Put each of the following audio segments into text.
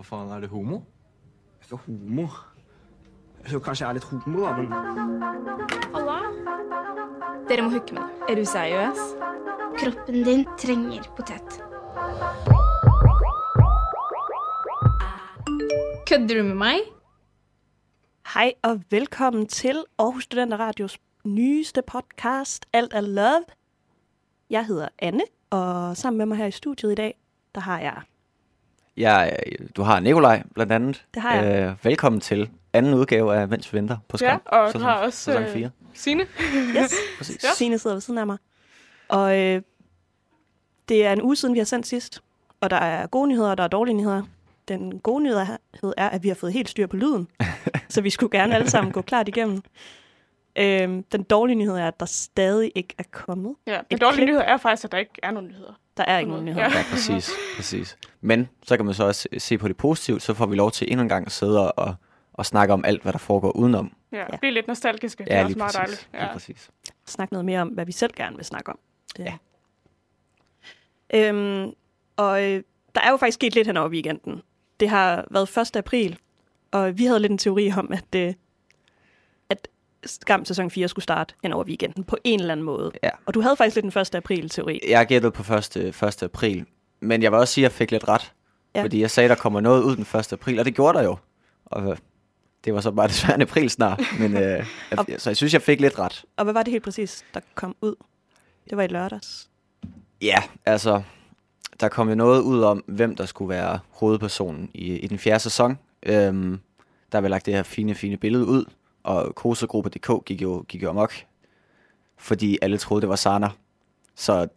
Vad fan är det homo? Altså, homo. Jeg tror kanskje jeg er litt homo, da, men Halla? Dere må hooke med det. Er du seriøs? Kroppen din trenger potet. Kødder du med meg? Hej og velkommen til Aarhus Studenter Radios nyeste podcast, Alt er Love. Jeg hedder Anne, og sammen med mig her i studiet i dag, der har jeg... Ja, du har Nikolaj blandt andet. Det har jeg. Øh, velkommen til anden udgave af Mens vi venter på Ja, Skam. og du har også sæson øh, 4. Signe. Yes, Præcis. Ja. Signe sidder ved siden af mig. Og øh, det er en uge siden, vi har sendt sidst, og der er gode nyheder, og der er dårlige nyheder. Den gode nyhed er, at vi har fået helt styr på lyden, så vi skulle gerne alle sammen gå klart igennem. Øhm, den dårlige nyhed er, at der stadig ikke er kommet. Ja, den dårlige klip. nyhed er faktisk, at der ikke er nogen nyheder. Der er ikke nogen nyheder. Ja. Præcis, præcis. Men så kan man så også se på det positivt, så får vi lov til endnu en gang at sidde og, og snakke om alt, hvad der foregår udenom. Ja, Ja. blive lidt nostalgiske. det Ja, er også lige meget præcis. dejligt. Lige Ja. præcis. snakke noget mere om, hvad vi selv gerne vil snakke om. Det. Ja. Øhm, og øh, der er jo faktisk sket lidt hen over weekenden. Det har været 1. april, og vi havde lidt en teori om, at, øh, at Skam sæson 4 skulle starte hen over weekenden på en eller anden måde. Ja. Og du havde faktisk lidt en 1. april-teori. Jeg gættede på 1. 1. april, men jeg vil også sige, at jeg fik lidt ret. Ja. Fordi jeg sagde, at der kommer noget ud den 1. april, og det gjorde der jo. Og øh, det var så bare desværre en april snart. Men, øh, jeg, så jeg synes, jeg fik lidt ret. Og hvad var det helt præcis, der kom ud? Det var i lørdags. Ja, altså, der kom jo noget ud om, hvem der skulle være hovedpersonen i, i den fjerde sæson. Øhm, der blev lagt det her fine, fine billede ud, og kosegruppe.dk gik jo, gik jo amok, fordi alle troede, det var Sana. Så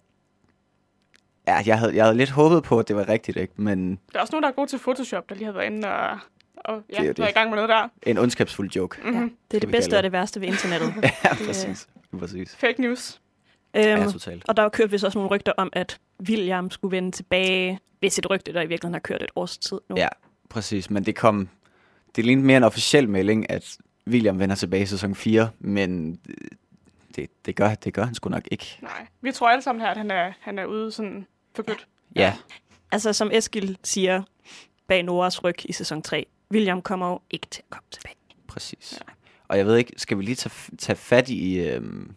ja, jeg havde, jeg havde lidt håbet på, at det var rigtigt, ikke? men Der er også nogen, der er gode til Photoshop, der lige har været inde og, og ja, Det er været i det. gang med noget der. en ondskabsfuld joke. Mm-hmm. Det er det vi bedste kalde og det værste ved internettet. ja, præcis. præcis. Fake news. øhm, Ja, totalt. Og der kørte vist også nogle rygter om, at William skulle vende tilbage, hvis et rygte, der i virkeligheden har kørt et års tid nu. Ja, præcis. Men det kom... Det lignede mere en officiel melding, at William vender tilbage i sæson 4, men øh, det, det, gør, det gør han sgu nok ikke. Nej. Vi tror alle sammen her, at han er, han er ude sådan for godt. Ja, Altså, som Eskil siger bag Noras ryg i sæson 3, William kommer jo ikke til at komme tilbage. præcis. Ja. Og jeg ved ikke, skal vi lige tage, tage fat i øhm,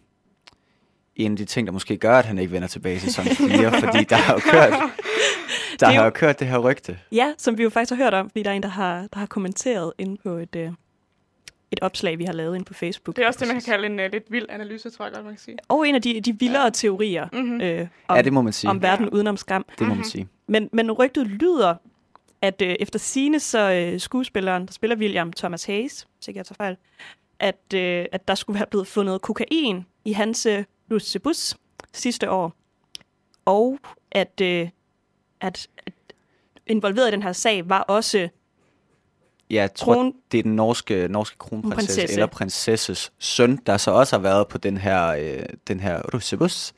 en af de ting, der måske gør, at han ikke vender tilbage i sæson 4, fordi der har jo kørt, der er jo- har jo kørt det her rygte. Ja, som vi jo faktisk har hørt om, fordi der er en, der har, der har kommenteret inde på et, øh, et opslag, vi har lavet inde på Facebook. Det er også det, man kan kalde en uh, lidt vild analyse, tror jeg godt, man kan sige. Og en af de, de vildere teorier Mm-hmm. øh, om, Ja, det må man sige. om verden udenom skam. Det må man Mhm. sige. Men, men rygtet lyder, at øh, efter sine så øh, skuespilleren, der spiller William Thomas Hayes, hvis ikke jeg tager fejl, at, øh, at der skulle være blevet fundet kokain i hans øh, Lucebus sidste år. Og at, øh, at, at involveret i den her sag var også Jeg tror, Kron- det er den norske, norske kronprinsesse, Prinsesse. eller prinsesses søn, der så også har været på den her, øh, den her russebus.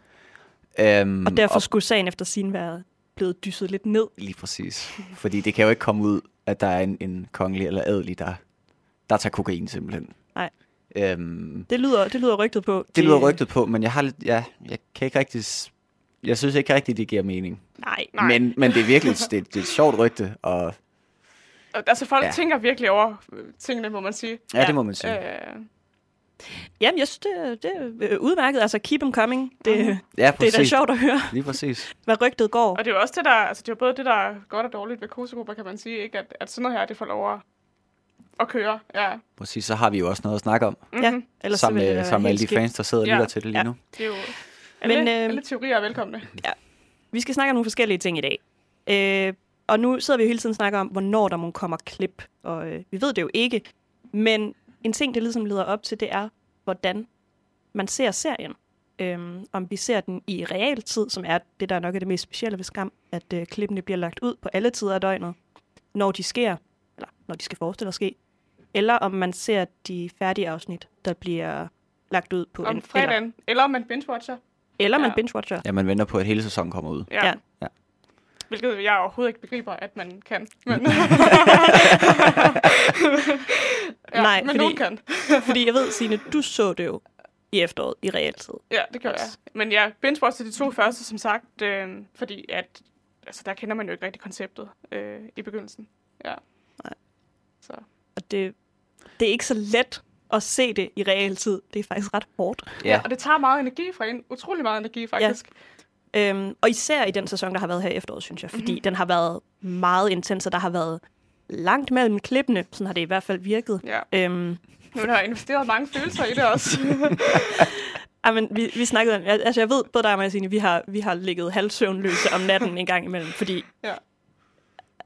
Um, Og derfor skulle sagen efter sin være blevet dysset lidt ned. Lige præcis. Fordi det kan jo ikke komme ud, at der er en, en kongelig eller adelig, der, der tager kokain simpelthen. Nej. Um, Det lyder, det lyder rygtet på. det lyder rygtet på, men jeg har lidt, ja, jeg kan ikke rigtig, jeg synes ikke rigtig, det giver mening. Nej, Nej. Men, men det er virkelig, det, det er et sjovt rygte, og Og, altså, folk Ja. ja. tænker virkelig over øh, tingene, må man sige. ja, det må man sige. Øh, Jamen, jeg synes, det, det er øh, udmærket. Altså, keep them coming. Det, Mhm. Ja, det er præcis. da sjovt at høre, Lige præcis. hvad rygtet går. og det er jo også det, der, altså, det er både det, der er godt og dårligt ved kosegrupper, kan man sige, ikke? At, at sådan noget her, det får lov at, at køre. Ja. Præcis, så har vi jo også noget at snakke om. Mm-hmm. Ja, ellers så sammen vil det med, sammen med alle de skidt. fans, der sidder og Ja. lytter til det lige Ja. nu. Det er jo... Alle, Men, øh, øh, alle teorier er velkomne. Vi skal snakke om nogle forskellige ting i dag. Øh, og nu sidder vi jo hele tiden og snakker om, hvornår der må komme klip. Og øh, vi ved det jo ikke. Men en ting, det ligesom leder op til, det er, hvordan man ser serien. Øhm, om vi ser den i realtid, som er det, der nok er det mest specielle ved Skam, at øh, klippene bliver lagt ud på alle tider af døgnet, når de sker, eller når de skal forestille at ske. Eller om man ser de færdige afsnit, der bliver lagt ud på Om en... fredagen. Eller, eller om man binge-watcher. Eller, eller man Ja. binge-watcher. Ja, man venter på, at hele sæsonen kommer ud. Ja. Ja. Ja. Hvilket jeg overhovedet ikke begriber, at man kan. Men, ja, Nej, men fordi- nogen kan. Fordi jeg ved, Signe, du så det jo i efteråret i realtid. Ja, det gør jeg. Men jeg binge til de to første, som sagt, øh, fordi at, altså, der kender man jo ikke rigtig konceptet øh, i begyndelsen. Ja. Nej. Så. Og det, det er ikke så let at se det i realtid. Det er faktisk ret hårdt. Ja. Og det tager meget energi fra en. Utrolig meget energi, faktisk. Øhm, og især i den sæson, der har været her i efteråret, synes jeg. Fordi Mhm. mm-hmm. den har været meget intens, og der har været langt mellem klippene. Sådan har det i hvert fald virket. Ja. Øhm, Nu har jeg investeret mange følelser i det også. ej, men vi, vi snakkede om, altså jeg ved, både dig og mig, Signe, vi har, vi har ligget halvsøvnløse om natten en gang imellem, fordi Ja.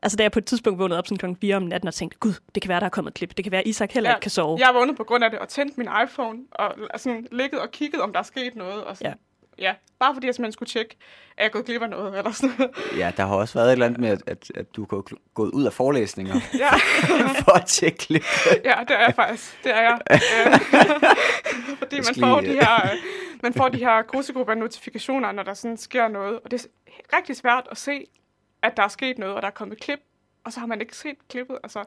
Altså, da jeg på et tidspunkt vågnede op sådan klokken 4 om natten og tænkte, gud, det kan være, der er kommet et klip. Det kan være, Isak heller Ja, ikke kan sove. jeg vågnede på grund af det og tændte min iPhone og sådan ligget og kigget, om der er sket noget. Og sådan. Ja. Ja. Bare fordi jeg simpelthen skulle tjekke, er jeg gået glip af noget eller sådan noget. Ja, der har også været et eller andet med, at, at, at du er gået, ud af forelæsninger Ja. for at tjekke klip. ja, det er jeg faktisk. Det er jeg. Øh, fordi man skal får, de øh, her, øh, man får de her grusegrupper notifikationer, når der sådan sker noget. Og det er rigtig svært at se, at der er sket noget, og der er kommet klip, og så har man ikke set klippet. Altså,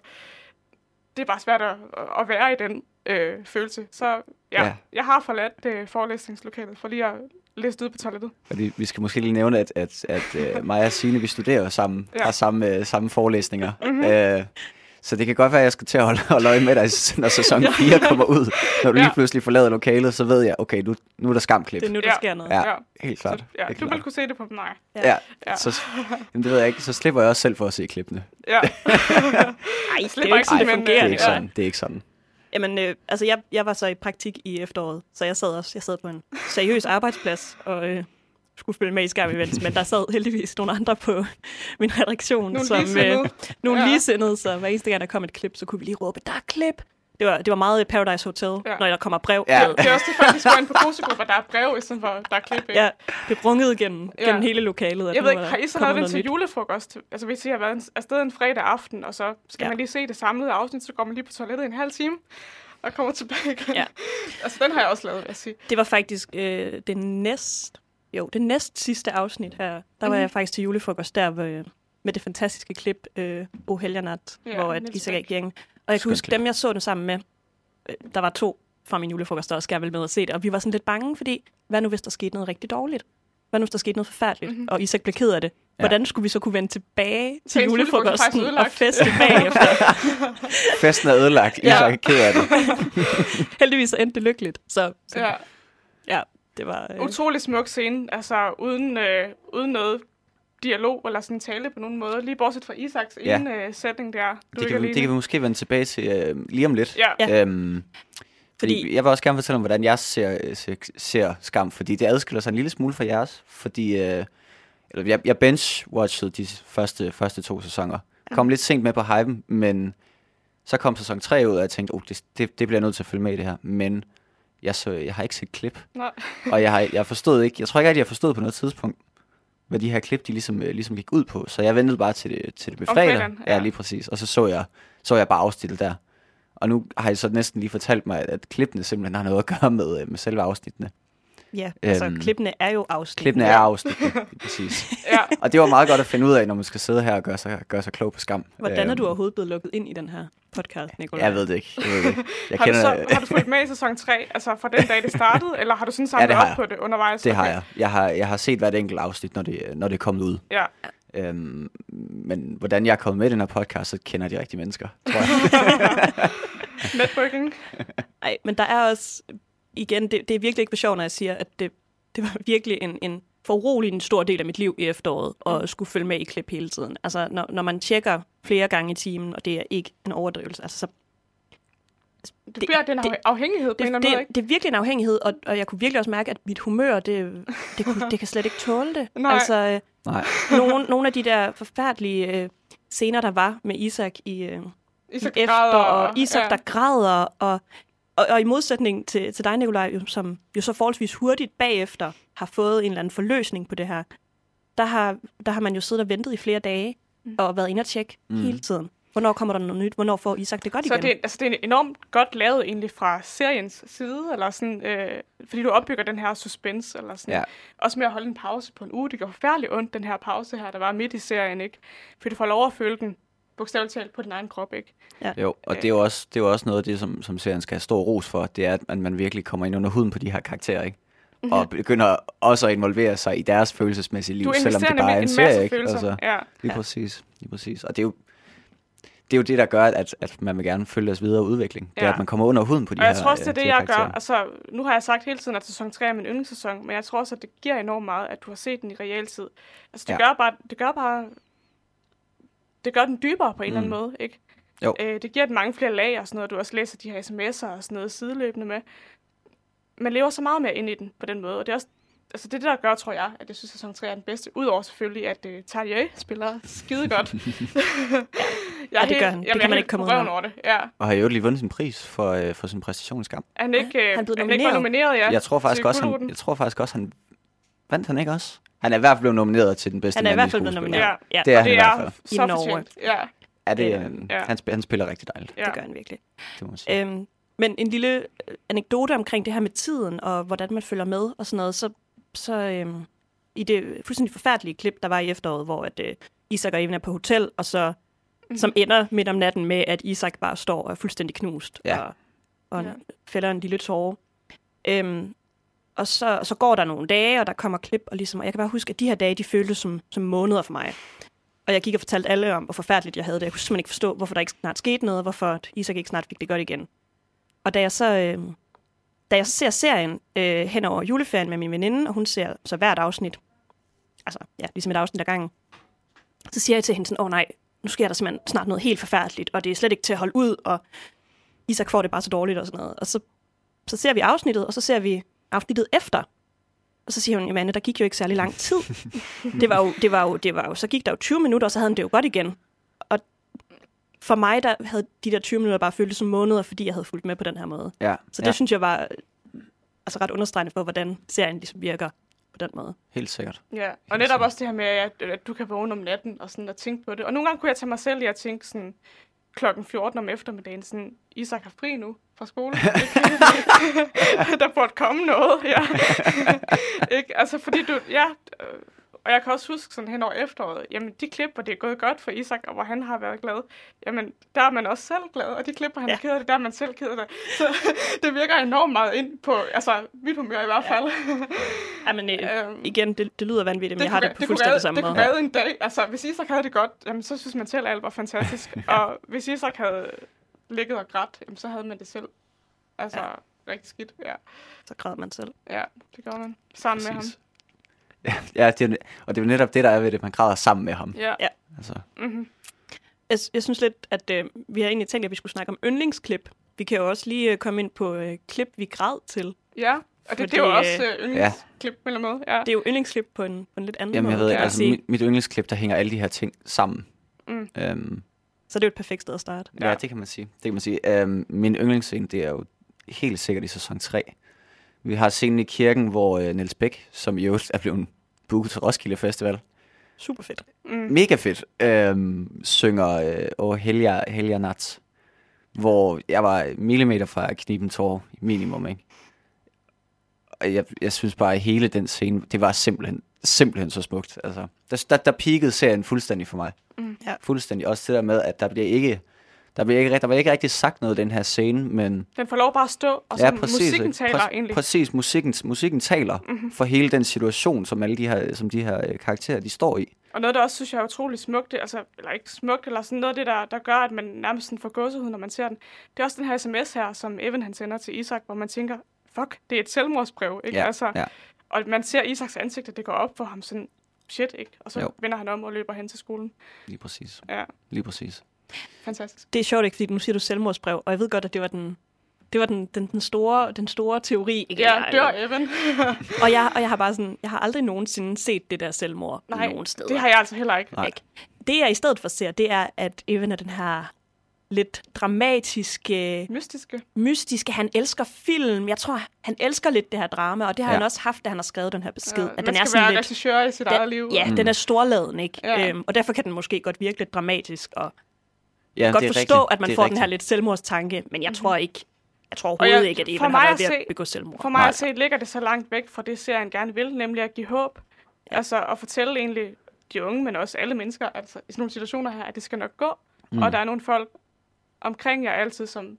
det er bare svært at, at være i den øh, følelse. Så ja, Ja. ja, jeg har forladt øh, forelæsningslokalet for lige at læse ud på toilettet. Fordi vi skal måske lige nævne, at, at, at uh, mig og Signe, vi studerer sammen, ja. Ja. har samme, uh, samme forelæsninger. Mm-hmm. Uh, så det kan godt være, at jeg skal til at holde, holde øje med dig, når sæson 4 kommer ud. Når du lige Ja. pludselig forlader lokalet, så ved jeg, okay, nu, nu er der skamklip. Det er nu, der Ja. sker noget. Ja, Ja. helt klart. Så, ja, helt du vil kunne se det på mig. Ja, Ja. så, jamen, det ved jeg ikke. Så slipper jeg også selv for at se klippene. Ja. Ej, det er ikke sådan, det men, fungerer. Det er ikke Ja. sådan. Det er ikke sådan. Jamen, øh, altså, jeg, jeg var så i praktik i efteråret, så jeg sad også jeg sad på en seriøs arbejdsplads og øh, skulle følge med i skærm events, men der sad heldigvis nogle andre på min redaktion, Nogle som øh, nogle ja. ligesindede, så hver eneste gang, der kom et klip, så kunne vi lige råbe, der er klip! Det var, det var meget Paradise Hotel, Ja. når der kommer brev. Ja. Det er også det, går ind på grusegrupper, der er brev, i stedet for, der er klip. Ikke? ja, det rungede gennem, Ja. gennem hele lokalet. at Jeg ved ikke, var har I så lavet det til nyt. julefrokost? Altså hvis I har været en- afsted en fredag aften, og så skal Ja. man lige se det samlede afsnit, så går man lige på toilettet i en halv time, og kommer tilbage igen. Ja. altså den har jeg også lavet, vil jeg sige. Det var faktisk øh, det næst, jo, det næst sidste afsnit her. Der var Mhm. jeg faktisk til julefrokost der hvor, med det fantastiske klip øh, O Helgernat, Ja, hvor at Isak er gang. Og jeg kan huske, klip. dem jeg så det sammen med, øh, der var to fra min julefrokost, der også gerne ville med at se det. Og vi var sådan lidt bange, fordi hvad nu hvis der skete noget rigtig dårligt? Hvad nu hvis der skete noget forfærdeligt? Mhm. Mm-hmm. Og Isak blev ked af det. Ja. Hvordan skulle vi så kunne vende tilbage til Tænk, julefrokosten er og ødelagt. feste bagefter? Festen er ødelagt. Ja. Isak er ked af det. Heldigvis så endte det lykkeligt. Så, så Ja. ja, det var... Øh, Utrolig smuk scene, altså uden, øh, uden noget dialog eller sådan tale på nogen måde. Lige bortset fra Isaks Ja. ene øh, sætning der. Du Det kan, vi, det kan vi måske vende tilbage til øh, lige om lidt. Ja. Ja. Øhm, fordi, Fordi- jeg vil også gerne fortælle om, hvordan jeg ser, ser, ser skam, fordi det adskiller sig en lille smule fra jeres. Fordi øh, eller jeg, jeg bench-watchede de første, første to sæsoner. Kom lidt sent med på hypen, men så kom sæson 3 ud, og jeg tænkte, oh, det, det, det bliver jeg nødt til at følge med i det her. Men jeg, så, jeg har ikke set klip, Nej. og jeg, har, jeg forstod ikke, jeg tror ikke, at jeg har forstået på noget tidspunkt, hvad de her klip, de ligesom, øh, ligesom gik ud på. Så jeg ventede bare til det, til det blev fredag. ja. ja. lige præcis. Og så så jeg, så jeg bare afsnittet der. Og nu har I så næsten lige fortalt mig, at klippene simpelthen har noget at gøre med, øh, med selve afsnittene. Ja, altså Øhm, klippene er jo afsnit. Klippene er lige præcis. Ja. Og det var meget godt at finde ud af, når man skal sidde her og gøre sig, gøre sig klog på skam. Hvordan er du Øhm, overhovedet blevet lukket ind i den her podcast, Nicolai? Jeg ved det ikke. Jeg, ved det ikke. jeg Har du, kender, så, har du fulgt med i sæson 3, altså fra den dag, det startede, eller har du sådan samlet det har op på det undervejs? det har jeg. Jeg har, jeg har set hvert enkelt afsnit, når det, når det er kommet ud. Ja. Øhm, men hvordan jeg er kommet med i den her podcast, så kender de rigtige mennesker, tror jeg. Networking. Nej, men der er også, igen, det, det er virkelig ikke for sjov, når jeg siger, at det, det var virkelig en, en foruroligende stor del af mit liv i efteråret, at skulle følge med i klip hele tiden. Altså, når, når man tjekker flere gange i timen, og det er ikke en overdrivelse, altså, så Det bliver den det- af- afhængighed på en eller det, anden måde, det, ikke? det er virkelig en afhængighed, og, og jeg kunne virkelig også mærke, at mit humør, det, det, kunne, det kan slet ikke tåle det. Nej. Altså, øh, Nej. nogle, nogle af de der forfærdelige øh, scener, der var med Isak i, øh, Isak i efter, græder, og Isak, ja. der græder, og, og, og i modsætning til, til dig, Nicolaj, jo, som jo så forholdsvis hurtigt bagefter har fået en eller anden forløsning på det her, der har, der har man jo siddet og ventet i flere dage, Mm. og været inde og tjekke Mm. hele tiden. Hvornår kommer der noget nyt? Hvornår får Isak det godt Så igen? det, altså, det er enormt godt lavet egentlig fra seriens side, eller sådan, øh, fordi du opbygger den her suspense, eller sådan. Ja. Også med at holde en pause på en uge. Det går forfærdeligt ondt, den her pause her, der var midt i serien, ikke? Fordi du får lov at føle den bogstaveligt talt på din egen krop, ikke? Jo, og det er jo også, det er jo også noget af det, som, som serien skal have stor ros for, det er, at man, man virkelig kommer ind under huden på de her karakterer, ikke? Og begynder også at involvere sig i deres følelsesmæssige liv, Du selvom investerer det bare er en en masse serie, ikke? følelser. Altså, ja. lige ja. præcis, lige præcis. Og det er jo, det er jo det, der gør, at, at man vil gerne følge deres videre udvikling. Det er, Ja. at man kommer under huden på de Og jeg her tror også, det er øh, det, jeg gør. karakterer. Altså, nu har jeg sagt hele tiden, at sæson 3 er min yndlingssæson, men jeg tror også, at det giver enormt meget, at du har set den i realtid. Altså, det, Ja. gør, bare, det gør bare... Det gør den dybere på en eller anden Mm. måde, ikke? Jo. Øh, det giver den mange flere lag og sådan noget. Du også læser de her sms'er og sådan noget sideløbende med. Man lever så meget mere ind i den på den måde, og det er også altså det, er der gør, tror jeg, at jeg synes, at sæson 3 er den bedste. Udover selvfølgelig, at uh, Tarjei spiller skide godt. jeg Ja, det gør han. Det kan man helt ikke komme udenom. over det. Ja. Og har jo lige vundet sin pris for, øh, for sin præstation i skam. Er han ikke, øh, han blevet han ikke var nomineret. ja, jeg tror faktisk også, han, jeg tror faktisk også, han vandt han ikke også? Han er i hvert fald blevet nomineret til den bedste Han er i hvert fald blevet nomineret. Ja, Det er og han i det hvert er fald. så I Norge. Ja, Er det, Øh, ja. han, spiller, han spiller rigtig dejligt, ja. det gør han virkelig. det må man sige. Øhm, men en lille øh, anekdote omkring det her med tiden, og hvordan man følger med og sådan noget, så, så øhm, i det fuldstændig forfærdelige klip, der var i efteråret, hvor at, øh, Isak og Even er på hotel, og så Mhm. som ender midt om natten med, at Isak bare står og er fuldstændig knust, Ja. og, og ja. fælder en lille tårer. Øhm, og så, så går der nogle dage, og der kommer klip, og, ligesom, og jeg kan bare huske, at de her dage, de føltes som, som måneder for mig. Og jeg gik og fortalte alle om, hvor forfærdeligt jeg havde det. Jeg kunne simpelthen ikke forstå, hvorfor der ikke snart skete noget, hvorfor at Isak ikke snart fik det godt igen. Og da jeg så, øh, da jeg ser serien øh, hen over juleferien med min veninde, og hun ser så hvert afsnit, altså ja, ligesom et afsnit ad gangen, så siger jeg til hende sådan, åh oh, nej, nu sker der simpelthen snart noget helt forfærdeligt, og det er slet ikke til at holde ud, og Isak får det bare så dårligt og sådan noget. Og så, så ser vi afsnittet, og så ser vi afsnittet efter. Og så siger hun, jamen der gik jo ikke særlig lang tid. det var jo, det var jo, det var jo, så gik der jo 20 minutter, og så havde han det jo godt igen. Og for mig, der havde de der 20 minutter bare føltes som måneder, fordi jeg havde fulgt med på den her måde. Ja, Så det ja, synes jeg var altså ret understregende for, hvordan serien ligesom virker på den måde. helt sikkert. Ja, og netop også det her med, at, at du kan vågne om natten og sådan og tænke på det. Og nogle gange kunne jeg tage mig selv i at tænke sådan klokken 14 om eftermiddagen, sådan, Isak har fri nu fra skole. Der burde komme noget, ja. ikke? Altså, fordi du, ja, øh, og jeg kan også huske sådan hen over efteråret, jamen de klip, hvor det er gået godt for Isak, og hvor han har været glad, jamen der er man også selv glad, og de klip, hvor han ja. Ja. er ked af det, der er man selv ked af det. Så det virker enormt meget ind på, altså mit humør i hvert fald. Ej, men øh, Øhm, igen, det, det lyder vanvittigt, men jeg har kunne- det på kunne fuldstændig samme det måde. kunne redde en dag. Altså, hvis Isak havde det godt, jamen, så synes man selv, at alt var fantastisk. og hvis Isak havde ligget og grædt, jamen, så havde man det selv. Altså, ja. rigtig skidt. Ja. Så græder man selv. ja, det gør man. Sammen med ham. Ja, ja det er, og det er jo netop det, der er ved det, man græder sammen med ham. Ja. Ja. Altså, Mm-hmm. Jeg, jeg synes lidt, at øh, vi har egentlig tænkt, at vi skulle snakke om yndlingsklip. Vi kan jo også lige øh, komme ind på øh, klip, vi græd til. ja. Og det, Fordi, det er jo også øh, øh, yndlingsklip på en eller anden måde. Ja. Det er jo yndlingsklip på en, på en lidt anden jamen, jeg måde. ved ikke, man altså, mit, mit yndlingsklip, der hænger alle de her ting sammen. Mm. Øhm, Så det er jo et perfekt sted at starte. ja. Ja. det kan man sige. Det kan man sige. Øhm, min yndlingsscene, det er jo helt sikkert i sæson 3. Vi har scenen i kirken, hvor øh, Niels Bæk, som i øvrigt er blevet booket til Roskilde Festival, Super fedt. Mm. mega fedt, øhm, synger øh, over Helga, Helga Nat, hvor jeg var millimeter fra at knibe en tår minimum, ikke? Og jeg, jeg synes bare, at hele den scene, det var simpelthen, simpelthen så smukt. Altså, der, der, der peakede serien fuldstændig for mig. Mm. Ja. Fuldstændig. Også det der med, at der bliver ikke, der bliver ikke, der bliver ikke rigtig sagt noget i den her scene, men Den får lov bare at stå, og så musikken ikke? taler Præ- egentlig. Præcis, musikken, musikken taler mm-hmm. for hele den situation, som alle de her, som de her øh, karakterer, de står i. Og noget, der også synes jeg er utrolig smukt, det, altså, eller ikke smukt, eller sådan noget af det, der, der gør, at man nærmest sådan får gåsehud, når man ser den. Det er også den her sms her, som Evan han sender til Isak, hvor man tænker, fuck, det er et selvmordsbrev, ikke? Ja, altså, ja. Og man ser Isaks ansigt, at det går op for ham sådan, shit, ikke? Og så jo. vender han om og løber hen til skolen. Lige præcis. Ja, Lige præcis. Fantastisk. Det er sjovt, ikke? Fordi nu siger du selvmordsbrev, og jeg ved godt, at det var den, det var den, den, den, store, den store teori. Ikke? Ja, dør Evan. Og jeg, og jeg har bare sådan, jeg har aldrig nogensinde set det der selvmord Nej, nogen steder. det har jeg altså heller ikke. Nej. Ikke? Det jeg i stedet for ser, det er, at Evan er den her lidt dramatiske, Mystiske. mystiske. Han elsker film. Jeg tror, han elsker lidt det her drama, og det har Ja. han også haft, da han har skrevet den her besked. Ja, at man den skal er sådan være lidt, regissør i sit den, eget liv. Ja, Mm. den er storladen, ikke? Ja. Øhm, og derfor kan den måske godt virke lidt dramatisk, og Ja, godt forstå, rigtigt. at man får den her rigtigt. lidt selvmordstanke, men jeg tror ikke, jeg tror overhovedet jeg- ikke, at Evan har at været ved at se- begå selvmord. For mig Nej. at se, ligger det så langt væk fra det, serien gerne vil, nemlig at give håb. Ja. Altså at fortælle egentlig de unge, men også alle mennesker, altså i sådan nogle situationer her, at det skal nok gå. Mm. Og der er nogle folk omkring jer altid, som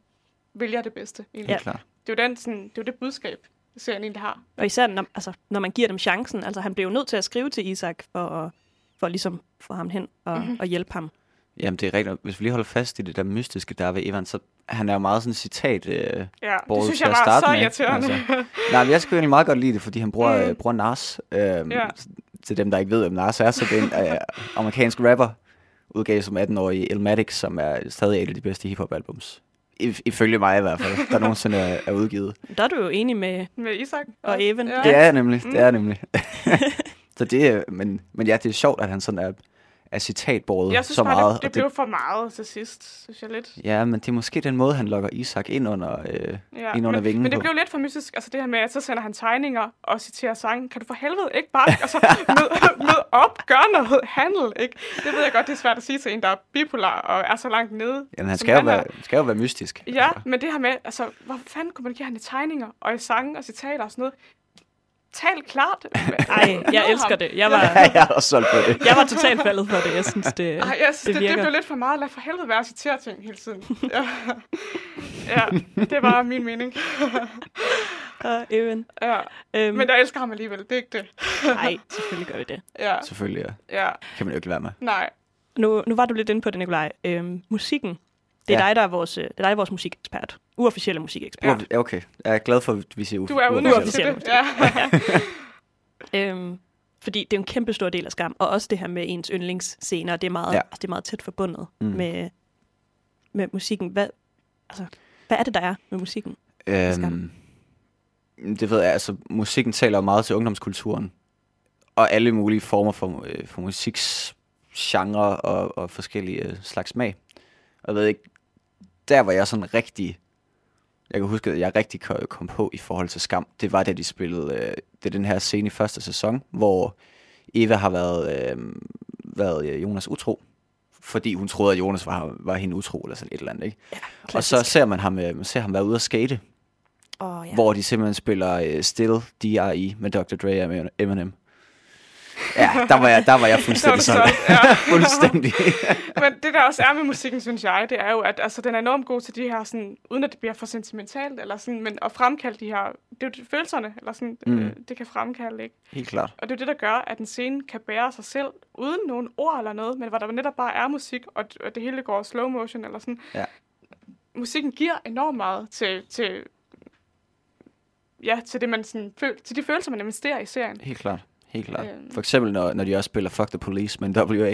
vil jer det bedste. Egentlig. Ja. Klart. Det er jo den, sådan, det er jo det budskab, serien egentlig har. Og især når, altså, når man giver dem chancen. Altså, han blev jo nødt til at skrive til Isak for at for ligesom få ham hen og, mm-hmm. og hjælpe ham. Jamen, det er rigtigt. Hvis vi lige holder fast i det der mystiske, der er ved Evan, så han er jo meget sådan citat... Øh, Ja, det synes jeg var så med, irriterende. altså. Nej, men jeg skulle egentlig meget godt lide det, fordi han bruger, Mm. mm. bruger Nas. Øhm, Ja. Til dem, der ikke ved, hvem Nas er, så det er en øh, amerikansk rapper, udgav som 18-årig Elmatic, som er stadig et af de bedste hiphop-albums. I, ifølge mig i hvert fald, der nogensinde er, er udgivet. Der er du jo enig med... Med Isak. Og Even. Ja. Det er jeg nemlig, det er jeg Mm. nemlig. så det er, men, men ja, det er sjovt, at han sådan er, er citatbordet Jeg synes så bare, meget. det, det og blev for meget til sidst, synes jeg lidt. Ja, men det er måske den måde, han lokker Isak ind under, øh, Ja, ind under men, vingen men det på. blev lidt for mystisk, altså det her med, at så sender han tegninger og citerer sangen. Kan du for helvede ikke bare altså, mød, mød op, gør noget, handel, ikke? Det ved jeg godt, det er svært at sige til en, der er bipolar og er så langt nede. Jamen, han skal jo, er. være, skal jo være mystisk. Ja, men det her med, altså, hvor fanden kommunikerer han i tegninger og i sange og citater og sådan noget? Tal klart. Ej, jeg elsker det. Jeg var, Ja, jeg er solgt på det. jeg var totalt faldet for det. Jeg synes, det, Ej, jeg synes, det det, det, virker. blev lidt for meget. Lad for helvede være at citere ting hele tiden. Ja, ja det var min mening. Uh, Evan. Ja. Øhm, Men jeg elsker ham alligevel, det er ikke det. Nej, selvfølgelig gør vi det. Ja, Selvfølgelig, ja. ja, Kan man jo ikke lade være med. nej. Nu, nu var du lidt inde på det, Nikolaj. Øhm, musikken. Det er, Ja. dig, der er vores, øh, det er dig, vores musikekspert. Uofficielle musikekspert. Ja. Okay, jeg er glad for, at vi siger uf- Du er uofficielt. det. Ja. Øhm, fordi det er jo en kæmpe stor del af skam. Og også det her med ens yndlingsscener. Det er meget, Ja. altså, det er meget tæt forbundet Mm. med, med musikken. Hvad, altså, hvad er det, der er med musikken? Øhm, det ved jeg, altså musikken taler jo meget til ungdomskulturen. Og alle mulige former for, øh, for musiksgenre og, og forskellige øh, slags smag. Og jeg ved ikke, der hvor jeg sådan rigtig, jeg kan huske, at jeg rigtig kom, på i forhold til Skam, det var da de spillede, øh, det er den her scene i første sæson, hvor Eva har været, øh, været øh, Jonas utro, fordi hun troede, at Jonas var, var hende utro, eller sådan et eller andet, ikke? Ja, Og så ser man ham, øh, man ser ham være ude at skate, oh, ja. ja. hvor de simpelthen spiller uh, Still D.R.E. med Dr. Dre og Eminem. Ja, der var jeg, der var jeg fuldstændig Så er sådan. ja. fuldstændig. Men det der også er med musikken, synes jeg, det er jo, at altså, den er enormt god til de her, sådan, uden at det bliver for sentimentalt, eller sådan, men at fremkalde de her, det er jo følelserne, eller sådan, Mm. mm. øh, det kan fremkalde, ikke? Helt klart. Og det er det, der gør, at en scene kan bære sig selv, uden nogen ord eller noget, men hvor der netop bare er musik, og, og det hele går slow motion, eller sådan. Ja. Musikken giver enormt meget til, til ja, til, det, man sådan, føl- til de følelser, man investerer i serien. Helt klart. Helt klart. Øhm. For eksempel, når, når de også spiller Fuck the Police med en WA.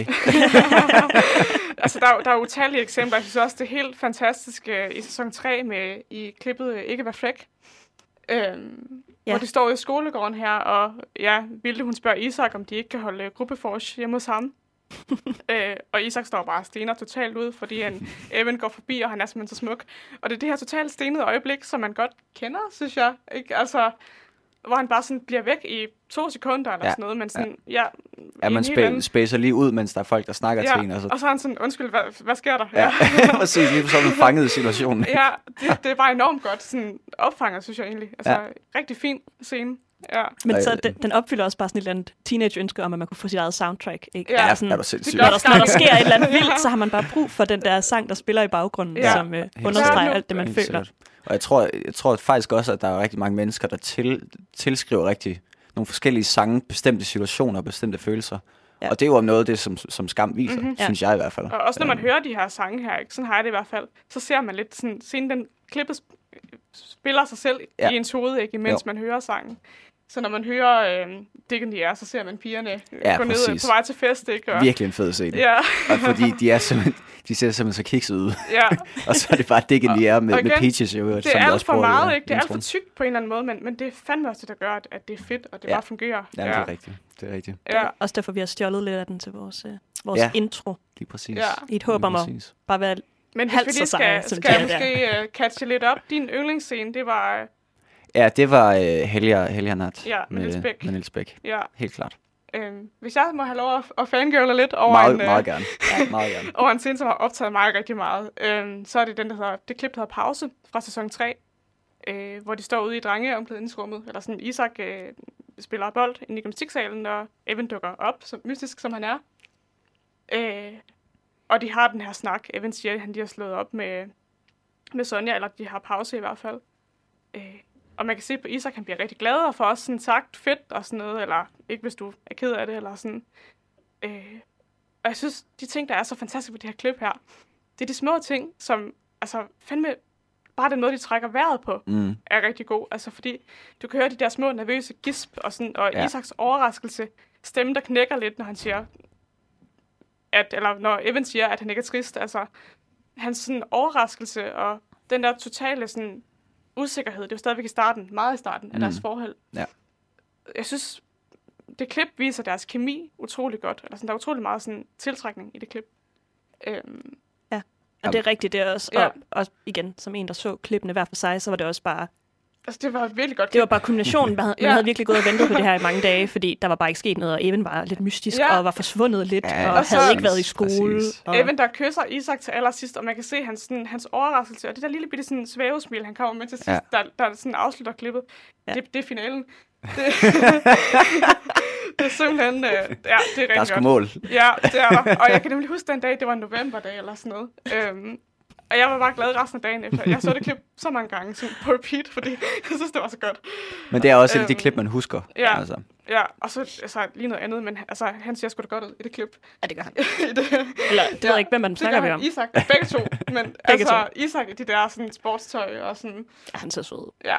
altså, der, er jo- der er utallige eksempler. Jeg synes også, det er helt fantastisk øh, i sæson 3 med i klippet øh, Ikke Vær Fræk. Øhm, Ja. Hvor de står i skolegården her, og ja, Vilde hun spørger Isak, om de ikke kan holde øh, gruppefors hjemme hos ham. øh, og Isak står bare og stener totalt ud, fordi en Evan går forbi, og han er simpelthen så smuk. Og det er det her totalt stenede øjeblik, som man godt kender, synes jeg. Ikke? Altså, hvor han bare sådan bliver væk i to sekunder eller Ja, ja. sådan noget, men sådan, ja, ja Ja, man spa- spacer lige ud, mens der er folk, der snakker ja, til en. Og så, og så er han sådan, undskyld, hvad, hvad sker der? ja, præcis. Lige så er man fanget i situationen. ja det, det er bare enormt godt sådan opfanget, synes jeg egentlig. Altså, Ja. ja. rigtig fin scene. Ja. Men så Øh, den, den opfylder også bare sådan et eller andet teenage-ønske om, at man kunne få sit eget soundtrack. Ikke? Ja. Ja, sådan, er du sindssyg. Det når, gør der, når der sker et eller andet Ja. vildt, så har man bare brug for den der sang, der spiller i baggrunden, Ja. ja. som øh, understreger alt det, man Helt føler. sikkert. Og jeg tror, jeg tror faktisk også, at der er rigtig mange mennesker, der til, tilskriver rigtig nogle forskellige sange, bestemte situationer og bestemte følelser. Ja. Ja. Og det er jo om noget af det, som, som Skam viser, Mhm. mm-hmm. synes jeg i hvert fald. Og også når man Øhm, hører de her sange her, ikke? sådan har jeg det i hvert fald, så ser man lidt sådan, scenen den klippet sp- spiller sig selv Ja. ja. i ens hoved, ikke, imens Jo. man hører sangen. Så når man hører øh, Dick and the Air, så ser man pigerne øh, Ja, gå ned præcis. på vej til fest, ikke? Og, Virkelig en fed scene. Ja, Og fordi de, er simpelthen, de ser simpelthen så kikset ud. ja. Og så er det bare Dick in the Air med, og med igen, Peaches. Jo, Det er alt også for meget, øh, ikke? Det er alt for tykt på en eller anden måde, men, men det er fandme også det, der gør, at, det er fedt, og det Ja. bare fungerer. Ja, det er rigtigt. Det er rigtigt. Det er Ja. også derfor, vi har stjålet lidt af den til vores, øh, vores Ja. ja. intro. Lige præcis. Ja. I et håb om at bare være... Men hvis Halvt vi så lige skal, skal er måske uh, catche lidt op. Din yndlingsscene, det var... Ja, det var øh, Helger, Helger Nat Ja, med Niels Bæk. med Niels Bæk. ja, Helt klart. øhm, hvis jeg må have lov at, at fangirle lidt over, Meget, en, øh, meget gerne. Ja, meget gerne. over en scene, som har optaget mig rigtig meget, øhm, så er det den, der hedder, det klip, der hedder Pause fra sæson 3, øh, hvor de står ude i drengeomklædningsrummet, eller sådan Isak øh, spiller bold i gymnastiksalen, og Evan dukker op, så mystisk som han er. Øh, og de har den her snak. Evan siger, at han lige har slået op med, med Sonja, eller de har pause i hvert fald. Øh, og man kan se på Isak, han bliver rigtig glad og får også sådan sagt fedt og sådan noget, eller ikke hvis du er ked af det, eller sådan. Øh, Og jeg synes, de ting, der er så fantastiske på det her klip her, det er de små ting, som, altså, fandme, bare den måde, de trækker vejret på, Mm. er rigtig god. Altså, fordi du kan høre de der små nervøse gisp, og, sådan, og ja. Isaks overraskelse, stemme, der knækker lidt, når han siger, at, eller når Evan siger, at han ikke er trist. Altså, hans sådan, overraskelse og den der totale sådan, usikkerhed, det er jo stadigvæk i starten, meget i starten af Mm. deres forhold. Ja. Jeg synes, det klip viser deres kemi utrolig godt. Eller sådan, der er utrolig meget sådan, tiltrækning i det klip. Øhm, Og det er rigtigt, det er også, Ja. og, og igen, som en, der så klippene hver for sig, så var det også bare, altså, det var virkelig godt det var bare kulminationen. Man havde, man Ja. havde virkelig gået og ventet på det her i mange dage, fordi der var bare ikke sket noget, og Even var lidt mystisk, Ja. og var forsvundet lidt, Ja, og og så- havde ikke været i skole. Præcis. Og, Evan, der kysser Isak til allersidst, og man kan se hans, sådan, hans overraskelse, og det der lille bitte sådan, svævesmil, han kommer med til sidst, Ja. der, der sådan afslutter klippet. Ja. Det, det er finalen. Det, det er simpelthen, øh, ja, det er rigtig Der er sgu godt. mål. Ja, det er der. Og jeg kan nemlig huske den dag, det var en novemberdag eller sådan noget. Øhm, og jeg var bare glad resten af dagen efter. Jeg så det klip så mange gange sådan på repeat, fordi jeg synes, det var så godt. Men det er også et af de Øhm, klip, man husker. ja. Altså. Ja, og så altså, lige noget andet, men altså, han ser sgu da godt ud i det klip. ja, det gør han. I det, Eller, det ved jeg ikke, hvem man snakker han. om. Isak, begge to. Men altså, to. Isak i de der sådan, sportstøj og sådan, Ja, han ser sød ud. ja.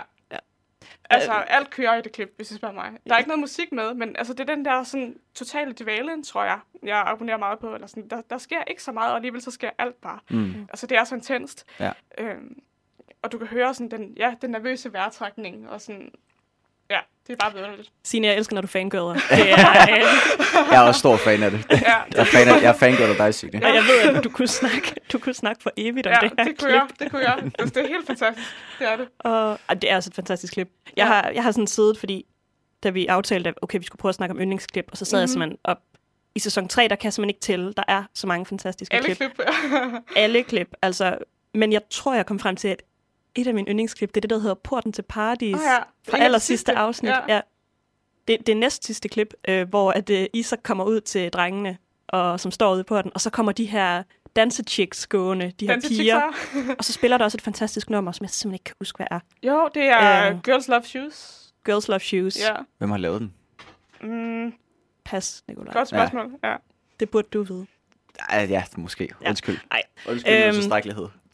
Altså, alt kører i det klip, hvis I spørger mig. Der er ikke noget musik med, men altså, det er den der sådan, totale dvalen, tror jeg, jeg abonnerer meget på. Eller sådan. Der, der sker ikke så meget, og alligevel så sker alt bare. Mm. Altså, det er så intenst. Ja. Øhm, og du kan høre sådan den, ja, den nervøse vejrtrækning, og sådan, ja, det er bare vidunderligt. Signe, jeg elsker, når du fangirler. Det er, øh, Jeg er også stor fan af det. Ja, Jeg er fan af, jeg er fangirl af dig, Signe. og jeg ved, at du kunne snakke, du kunne snakke for evigt om ja det her det kunne klip. jeg, det kunne jeg. Altså, det er helt fantastisk, det er det. Og, og det er også et fantastisk klip. Jeg, Ja. har, jeg har sådan siddet, fordi da vi aftalte, at okay, vi skulle prøve at snakke om yndlingsklip, og så sad mm-hmm. jeg Mhm. simpelthen op. I sæson 3, der kan jeg simpelthen ikke tælle. Der er så mange fantastiske Alle klip. klip. Alle klip. Altså, men jeg tror, jeg kom frem til, at et af mine yndlingsklip, det er det, der hedder Porten til Paradis. Åh ja, Fra aller sidste afsnit. Ja. Ja. ja. Det, det er næst sidste klip, øh, hvor at, øh, Isak kommer ud til drengene, og, som står ude i porten, og så kommer de her dansechicks gående, de her piger, og så spiller der også et fantastisk nummer, som jeg simpelthen ikke kan huske, hvad er. Jo, det er Øh. Girls Love Shoes. Girls Love Shoes. Ja. Hvem har lavet den? Mm, Pas, Nicolaj. godt spørgsmål. Ja. Det burde du vide. Ja, ja måske. Ja. Undskyld. Nej. Undskyld Øhm.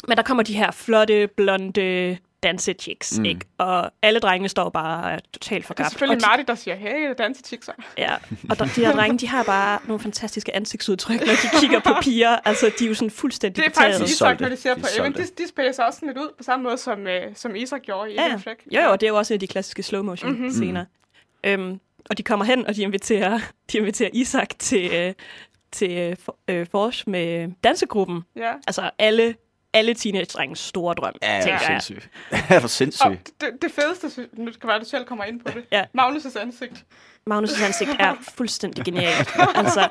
Men der kommer de her flotte, blonde dansechicks, Mm. mm. ikke? Og alle drengene står bare er totalt Det er selvfølgelig Marty, der siger, hey, danse chicks. Ja, og der, de her drenge, de har bare nogle fantastiske ansigtsudtryk, når de kigger på piger. Altså, de er jo sådan fuldstændig Det er faktisk De er Isak, når de ser De på Evan. De, de spiller sig også sådan lidt ud, på samme måde som, øh, som Isak gjorde i Ja, Evan ja. Fleck. Jo, jo, og det er jo også de klassiske slow motion Mhm. mm-hmm. scener. Øhm, og de kommer hen, og de inviterer, de inviterer Isak til, øh, til øh, for, øh, med dansegruppen. Ja. Altså alle, alle teenage-drengens store drøm, Ja, tænker er jeg. sindssyg. Jeg er for sindssyg. Og det, det fedeste, nu kan være, at du selv kommer ind på det. Ja. Magnus' ansigt. Magnus' ansigt er fuldstændig genialt. Altså,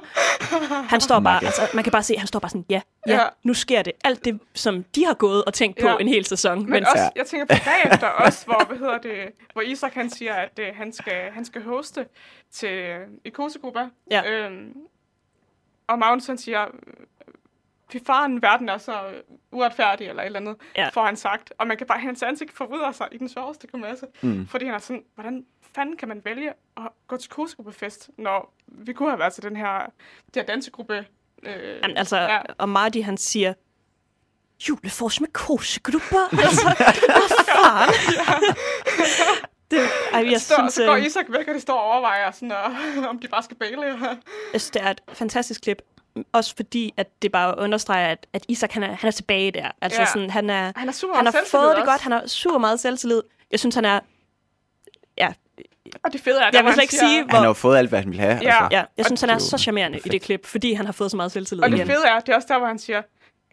han står bare, altså, man kan bare se, at han står bare sådan, ja, ja, Ja. nu sker det. Alt det, som de har gået og tænkt på Ja. en hel sæson. Men mens- også, Ja. jeg tænker på bagefter også, hvor, hvad hedder det, hvor Isak han siger, at øh, han, skal, han skal hoste til øh, i Kosegruppa. Ja. Øhm, og Magnus han siger, fy faren, verden er så øh, uretfærdig, eller et eller andet, Ja. får han sagt. Og man kan bare, hans ansigt forvridre sig i den sjoveste kommelse. Mm. Fordi han er sådan, hvordan fanden kan man vælge at gå til Kosegruppefest, når vi kunne have været til den her, den her dansegruppe. Øh, Jamen, altså, ja. og Marty, han siger, julefors med kosegrupper. altså, hvad fanden? det, ej, jeg så, synes, så går øh, Isak væk, og de står og overvejer, sådan, og, om de bare skal bæle. jeg synes, det er et fantastisk klip. Også fordi, at det bare understreger, at, at Isak, han er, han er tilbage der. Altså, Ja. ja. sådan, han er, Han er super han har fået det også. godt. Han har super meget selvtillid. Jeg synes, han er... Ja, Og det fede er, der, jeg hvor vil slet ikke siger- sige, Han har hvor... jo fået alt, hvad han ville have. Ja. Altså. Ja, jeg synes, han er så charmerende i perfekt. det klip, fordi han har fået så meget selvtillid Og det fede er, det er også der, hvor han siger,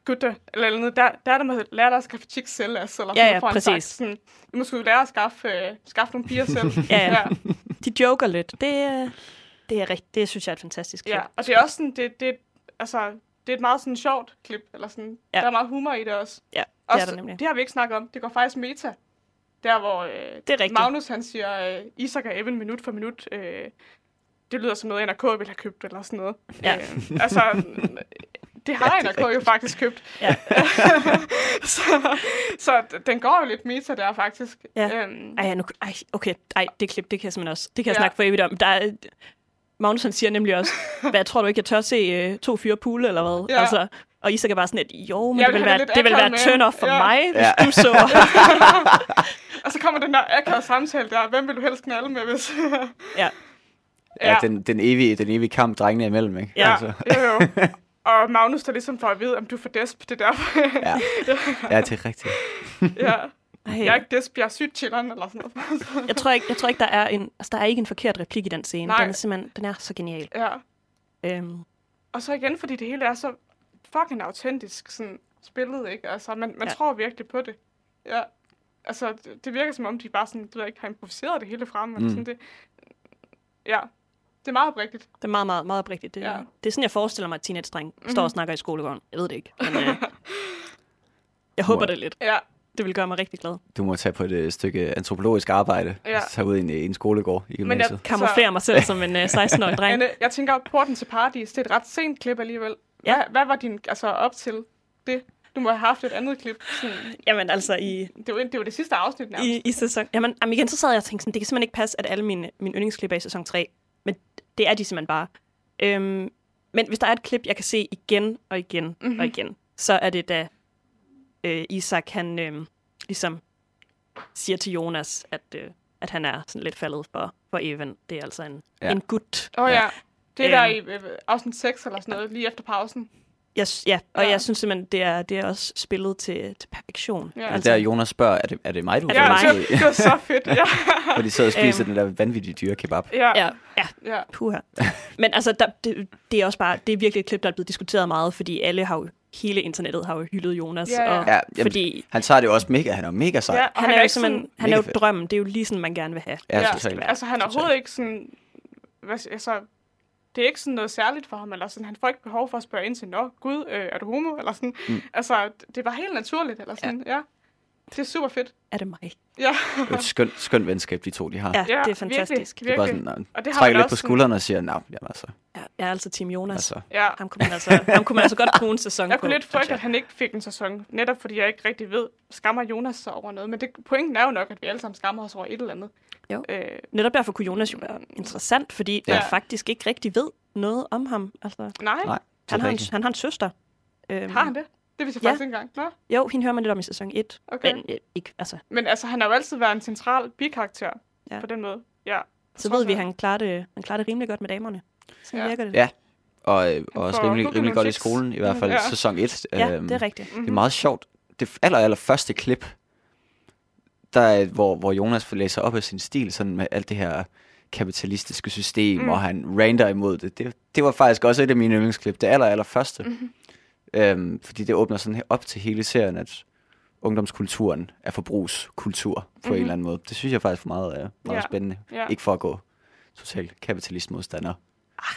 gutter, eller, eller noget, der, der er der med at lære dig at skaffe chicks selv, altså, eller Ja, sådan, ja, præcis. sagt, sådan, I må sgu lære at skaffe, øh, skaffe nogle piger selv. Ja, ja. De joker lidt. Det, er- det er rigtigt. Det synes jeg er et fantastisk klip. ja. Og det er også sådan, det, det, altså, det er et meget sådan sjovt klip, eller sådan, Ja. der er meget humor i det også. Ja, det også, er der nemlig. Det har vi ikke snakket om, det går faktisk meta. Der, hvor øh, Det er rigtigt. Magnus, han siger, øh, Isak og Evan minut for minut, øh, det lyder som noget, NRK ville have købt, eller sådan noget. Ja. Øh, altså, det har Ja, det NRK jo faktisk købt. Ja. så, så den går jo lidt meta der, faktisk. Ja. Øhm, Ej, nu, ej, okay. Ej, det klip, det kan jeg simpelthen også. Det kan jeg Ja. snakke for evigt om. Der er, Magnus han siger nemlig også, hvad tror du ikke, jeg tør se øh, to fyre pule, eller hvad? Ja. Altså, og Isak er bare sådan, at jo, men Jeg det vil være, det vil være turn off for Ja. mig, hvis Ja. du så. Og så kommer den der akavede samtale der. Hvem vil du helst knalde med, hvis... ja. Ja, den, den, evige, den evige kamp drengene imellem, ikke? Ja. Altså, Jo, jo. Og Magnus, der ligesom får at vide, om du er for desp, det er derfor. ja. ja, det er rigtigt. ja. Ej, Jeg er ikke desp, jeg er sygt chilleren, eller sådan noget. jeg, tror ikke, jeg tror ikke, der er en, altså, der er ikke en forkert replik i den scene. Nej. Den er simpelthen, den er så genial. ja. Øhm, Og så igen, fordi det hele er så fucking autentisk sådan spillet, ikke? Altså, man, man Ja. tror virkelig på det. Ja. Altså, det, det virker som om, de bare sådan, du ved ikke, har improviseret det hele frem. Mm. Mm. Sådan det. Ja. Det er meget oprigtigt. det er meget, meget, meget oprigtigt. Det, ja. Det er sådan, jeg forestiller mig, at teenage-dreng mm-hmm. Mhm. står og snakker i skolegården. Jeg ved det ikke, men øh, jeg håber det lidt. Ja. Det vil gøre mig rigtig glad. Du må tage på et øh, stykke antropologisk arbejde, Ja. og tage ud i en, i en skolegård i Men jeg- gymnasiet. Kamuflere mig selv som en øh, 16-årig dreng. Anne, jeg tænker, Porten til Paradis, det er et ret sent klip alligevel. Hvad, Ja. hvad var din, altså op til det? Du må have haft et andet klip. Sådan, Jamen altså, i, det, var, det var det sidste afsnit nærmest. i, i sæson... Jamen, jamen igen, så sad jeg og tænkte sådan, det kan simpelthen ikke passe, at alle mine, mine yndlingsklip er i sæson 3. Men det er de simpelthen bare. Øhm, men hvis der er et klip, jeg kan se igen og igen mm-hmm. Mhm. og igen, så er det da øh, Isak, han øh, ligesom siger til Jonas, at, øh, at han er sådan lidt faldet for, for Even. Det er altså en, Ja. en gut. Åh oh, ja. Det er der i Øhm. øh, afsnit 6 eller sådan noget, lige efter pausen. Jeg, ja, og Ja. jeg synes simpelthen, det er, det er også spillet til, til perfektion. Ja. Altså, der Jonas spørger, er det, er det mig, du det Ja, mig? det, det var så fedt. Ja. Hvor de sidder og spiser Øhm. den der vanvittige dyre kebab. Ja. Ja, ja, ja. Puha. Men altså, der, det, det er også bare, det er virkelig et klip, der er blevet diskuteret meget, fordi alle har jo, hele internettet har jo hyldet Jonas. Ja, ja. Og, Ja, jamen, fordi Han tager det jo også mega, han er jo mega sej. Ja, og han, er jo ikke simpelthen, sådan- han er jo drømmen. Det er jo lige sådan, man gerne vil have. Ja, Ja, totalt. Altså, han er overhovedet ikke sådan... Hvad, altså, det er ikke sådan noget særligt for ham, eller sådan, han får ikke behov for at spørge ind til, Nå, gud, øh, er du homo? Eller sådan. Mm. Altså, det var helt naturligt, eller sådan, ja. ja. Det er super fedt. Er det mig? Ja, Det er et skønt, skønt venskab, de to de har. Ja, ja det er fantastisk. Det er bare Virkelig. sådan, Og det har trækker lidt på også sådan- skuldrene og siger, nej, jamen altså, Ja, jeg er altså Team Jonas. altså. Ja. Ham kunne man altså, ham kunne man altså godt bruge en sæson Jeg på. kunne lidt frygte, jeg. at han ikke fik en sæson, netop fordi jeg ikke rigtig ved, skammer Jonas sig over noget. Men det, pointen er jo nok, at vi alle sammen skammer os over et eller andet. Jo. Øh, Netop derfor kunne Jonas jo være interessant, fordi ja. Man faktisk ikke rigtig ved noget om ham. Altså, nej, Nej, han, har en, han har en søster. Øhm, har han det? Det vidste jeg Ja. faktisk ikke engang. Nå, Jo, hende hører man lidt om i sæson 1. okay. Men øh, ikke, altså, Men altså, han har jo altid været en central bikarakter Ja. på den måde. Ja. så ved vi, at han klarer det, han klarer det rimelig godt med damerne. Sådan Ja. virker det. Ja. Og, øh, og også rimelig, rimelig godt i skolen, i hvert fald Ja. sæson 1. ja Øhm, det er rigtigt. Det er meget sjovt. Det aller, aller første klip, der er, hvor, hvor Jonas læser op af sin stil, sådan med alt det her kapitalistiske system, mm. Mm. og han rander imod det. det. Det var faktisk også et af mine yndlingsklip, det aller, aller første. Mhm. Øhm, fordi det åbner sådan op til hele serien, at ungdomskulturen er forbrugskultur på mm-hmm. en Mhm. eller anden måde. Det synes jeg faktisk er meget, øh, meget Ja. spændende. Ja. Ikke for at gå totalt kapitalistmodstander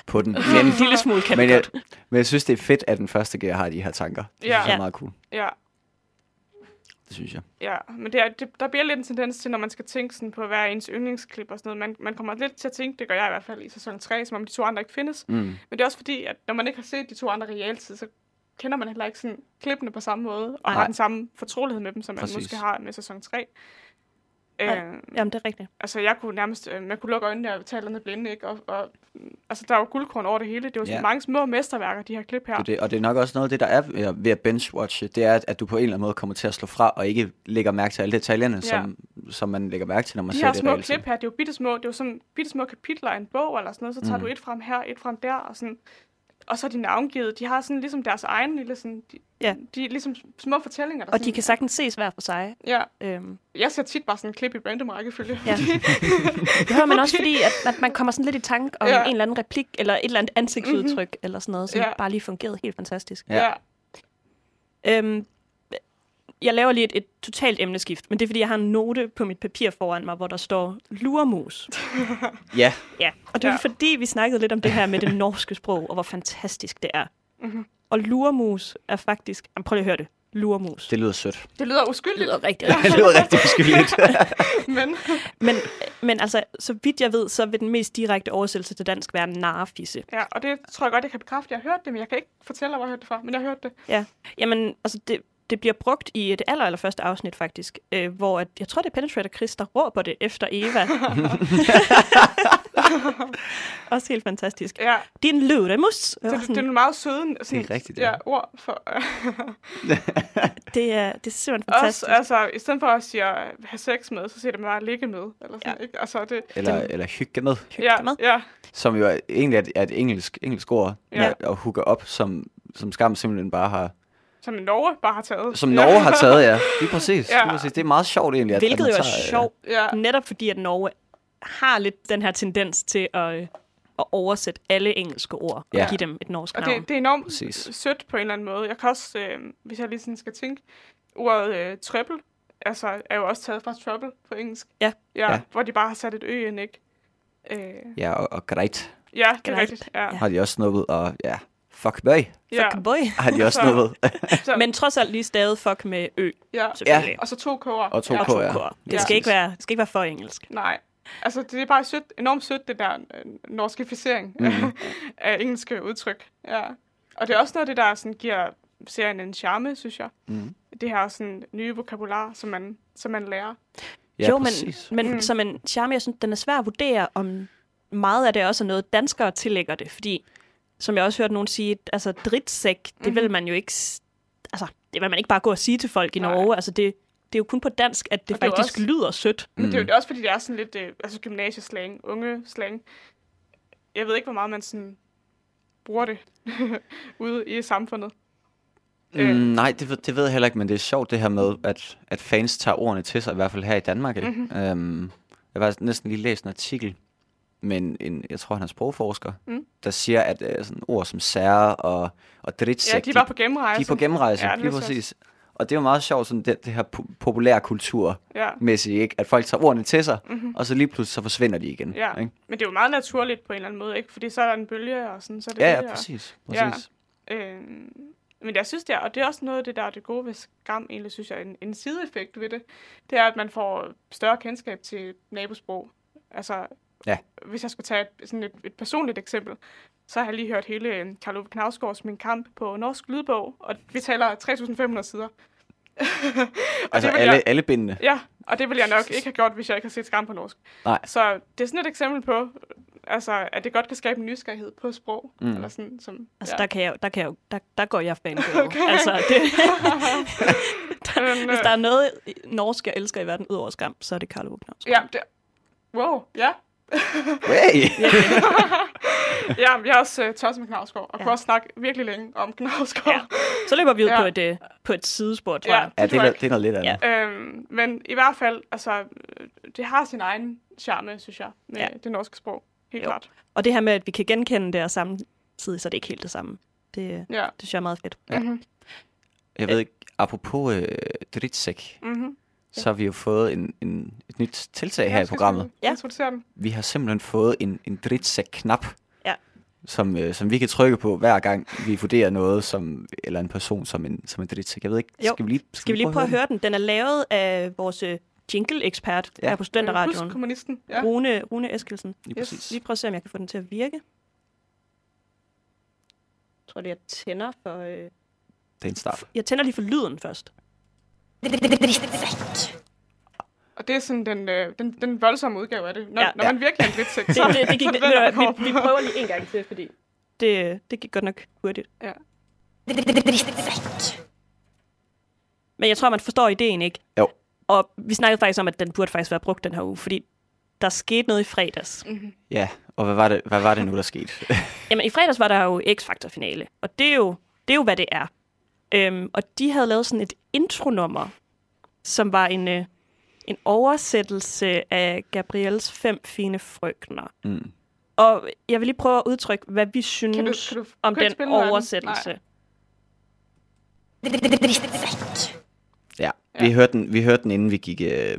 på den. Men en lille smule kan men, jeg, men jeg synes, det er fedt, at den første gear har de her tanker. Det Ja. synes jeg er meget cool. Ja, Det synes jeg. ja. Men det er, det, der bliver lidt en tendens til, når man skal tænke sådan på, hvad er ens yndlingsklip og sådan noget. Man, man kommer lidt til at tænke, det gør jeg i hvert fald i sæson 3, som om de to andre ikke findes. Mm. Men det er også fordi, at når man ikke har set de to andre i realtid, så kender man heller ikke sådan klippene på samme måde, og Nej. har den samme fortrolighed med dem, som man Præcis. måske har med sæson 3. Nej. Øh, Jamen, det er rigtigt. altså, jeg kunne nærmest, øh, man kunne lukke øjnene og tale andet blinde, ikke? Og, og, altså, der er jo guldkorn over det hele. Det er jo sådan Ja. mange små mesterværker, de her klip her. Det, det, og det er nok også noget af det, der er ved- at binge-watche, det er, at, at du på en eller anden måde kommer til at slå fra, og ikke lægger mærke til alle detaljerne, ja. som, som man lægger mærke til, når man de ser her det små reelt. klip her, det er jo bitte små, det er jo sådan bitte små kapitler af en bog eller sådan noget, så tager mm. du et frem her, et frem der, og sådan, og så er de navngivet. De har sådan ligesom deres egen lille sådan, de, Ja. de er ligesom små fortællinger. Der Og de sådan, kan sagtens ses hver for sig. Ja, Øhm, jeg ser tit bare sådan en klip i random rækkefølge. Ja. det hører man også, fordi at, at man kommer sådan lidt i tanke om Ja. en eller anden replik, eller et eller andet ansigtsudtryk, mm-hmm. eller sådan noget, som ja. bare lige fungerede helt fantastisk. Ja. ja. Øhm, jeg laver lige et, et totalt emneskift, men det er, fordi jeg har en note på mit papir foran mig, hvor der står luremus. Ja, Ja, og det er Ja. fordi, vi snakkede lidt om det her med det norske sprog, og hvor fantastisk det er. Mhm. Og luremus er faktisk... Jamen, prøv lige at høre det. Luremus. det lyder sødt. Det lyder Det uskyldigt, lyder rigtig, det lyder rigtig uskyldigt. men men, men altså, så vidt jeg ved, så vil den mest direkte oversættelse til dansk være narfisse. ja, og det tror jeg godt, jeg kan bekræfte. Jeg har hørt det, men jeg kan ikke fortælle, hvor jeg har hørt det fra, men jeg har hørt det. Ja. Jamen, altså, det, det bliver brugt i det aller, aller første afsnit faktisk, øh, hvor at, jeg tror, det er Penetrator Chris, der råber det efter Eva. Også helt fantastisk. Ja, Din luremus. så det, det er meget søde sådan, Det er rigtigt, ja. ja. ord for... det, er, det er simpelthen Også, fantastisk. altså, i stedet for at sige at have sex med, så siger det bare ligge med. Eller sådan, Ja. ikke? Altså, det, Eller, eller hygge med, ja, med. ja, som jo er, egentlig er et, er et engelsk, engelsk ord, Ja. ja. at hooke op, som, som Skam simpelthen bare har... som Norge bare har taget. Som Norge har taget, ja. Lige præcis. Ja. Lige præcis. Det er meget sjovt egentlig. At, Hvilket jo er øh, sjovt, Ja, netop fordi at Norge har lidt den her tendens til at, øh, at oversætte alle engelske ord Ja. og give dem et norsk og navn. det, det er enormt Præcis. sødt på en eller anden måde. Jeg kan også, øh, hvis jeg lige sådan skal tænke, ordet øh, triple, altså er jo også taget fra trouble på engelsk. Ja. ja. Ja. Hvor de bare har sat et ø ind, ikke? Øh, Ja, og, og greit ja, det er rigtigt. Ja. har de også snuppet, og ja, fuck boy Ja. Fuck boy. har de også. Så, Men trods alt lige stadig fuck med ø, ja. selvfølgelig. Og så to k'er. Og to ja. Og to K, ja. K'er. Det Ja. skal, ikke være, det skal ikke være for engelsk. Nej. Altså, det er bare sødt, enormt sødt, det der øh, norskificering mm. af engelske udtryk. Ja. Og det er også noget af det, der sådan, giver serien en charme, synes jeg. Mhm. Det her sådan, nye vokabular, som man, som man lærer. Ja, jo, men, præcis. men Mm. mm. som en charme, jeg synes, den er svær at vurdere, om meget af det også er noget, danskere tillægger det. Fordi, som jeg også hørte nogen sige, altså dritsæk, det Mhm. vil man jo ikke... Altså, det vil man ikke bare gå og sige til folk i Nej. Norge. Altså, det, det er jo kun på dansk, at det Og det faktisk også- lyder sødt. Men det er jo Mm. også, fordi det er sådan lidt øh, altså gymnasieslang, unge slang. Jeg ved ikke, hvor meget man sådan bruger det ude i samfundet. Mm, nej, det ved, det ved jeg heller ikke, men det er sjovt det her med, at, at fans tager ordene til sig, i hvert fald her i Danmark. Ikke? Mhm. Mm-hmm. Øhm, jeg har næsten lige læst en artikel med en, jeg tror han er sprogforsker, Mm. der siger, at øh, sådan ord som sære og, og dritsæk, Ja, de var på gennemrejse. de er på gennemrejse, Ja, lige præcis. Og det er jo meget sjovt, sådan det, det her po- populær kulturmæssigt, Ja. ikke? at folk tager ordene til sig, Mhm. og så lige pludselig så forsvinder de igen. Ja. Ikke? Men det er jo meget naturligt på en eller anden måde, ikke? Fordi så er der en bølge, og sådan, så er det Ja, ja, og- præcis. Ja. præcis. Øh, men jeg synes det er, og det er også noget af det, der er det gode ved skam, egentlig synes jeg, en, en sideeffekt ved det, det er, at man får større kendskab til nabosprog. Altså, Ja. hvis jeg skulle tage et, sådan et, et personligt eksempel, så har jeg lige hørt hele øh, Karl Ove Knavsgaards Min Kamp på norsk lydbog, og vi taler 3.500 sider. og Altså alle, jeg, alle bindene. Ja, og det ville jeg nok ikke have gjort, hvis jeg ikke havde set skam på norsk. Nej. Så det er sådan et eksempel på, altså, at det godt kan skabe en nysgerrighed på sprog. Mm. Eller sådan, som, Altså, ja. der, kan jeg, der, kan jeg, der, der går jeg på. Okay. Altså, det, Men, hvis øh, der er noget i- norsk, jeg elsker i verden, ud over skam, så er det Karl Ove Knausgård. Ja, det... Wow, ja. Hey! ja, jeg er også uh, tosset med Knavsgaard, og ja. Kunne også snakke virkelig længe om Knavsgaard. Ja. Så løber vi ud Ja. på, et, øh, på et sidespor, tror Ja. jeg. Ja, det tror er, det er noget lidt andet. Ja. Øhm, men i hvert fald, altså, øh, det har sin egen charme, synes jeg, med ja. Det norske sprog. Helt Jo. klart. Og det her med, at vi kan genkende det, og samtidig så er det ikke helt det samme. Det, det Ja. synes jeg er meget fedt. Ja. Mm-hmm. Jeg ved ikke, apropos øh, dritsæk, Mm-hmm. Så har vi jo fået en, en, et nyt tiltag her i programmet. Ja. Ja. Vi har simpelthen fået en, en dritsæk-knap, Ja. som, øh, som vi kan trykke på hver gang, vi vurderer noget, som, eller en person som en, som en dritsæk. Jeg ved ikke, Jo. skal vi lige, Skal vi lige prøve at høre den? Den er lavet af vores øh, jingle-ekspert Ja. ja. her på Studenterradioen. Kommunisten. Ja. Ja. Rune, Rune Eskilsen. Lige Yes. præcis. Lige prøve at se, om jeg kan få den til at virke. Jeg tror, det er tænder for... Øh... Det er en start. Jeg tænder lige for lyden først. Og det er sådan den, øh, den, den voldsomme udgave af det. Når, Ja. når man virkelig er en Det, så, det, det gik, så det, er det den, der vi, vi prøver lige en gang til, fordi det, det gik godt nok hurtigt. Ja. Men jeg tror, man forstår ideen, ikke? Jo. Og vi snakkede faktisk om, at den burde faktisk være brugt den her uge, fordi der skete noget i fredags. Mm-hmm. Ja, og hvad var det, hvad var det nu, der skete? Jamen, i fredags var der jo X-Factor-finale, og det er jo, det er jo hvad det er. Øhm, og de havde lavet sådan et intronummer, som var en, øh, en oversættelse af Gabriels fem fine frøkner. mm. Og jeg vil lige prøve at udtrykke, hvad vi synes Kan du, kan du om kan den oversættelse. Ja, Ja. vi hørte, den, vi hørte den, inden vi gik, øh,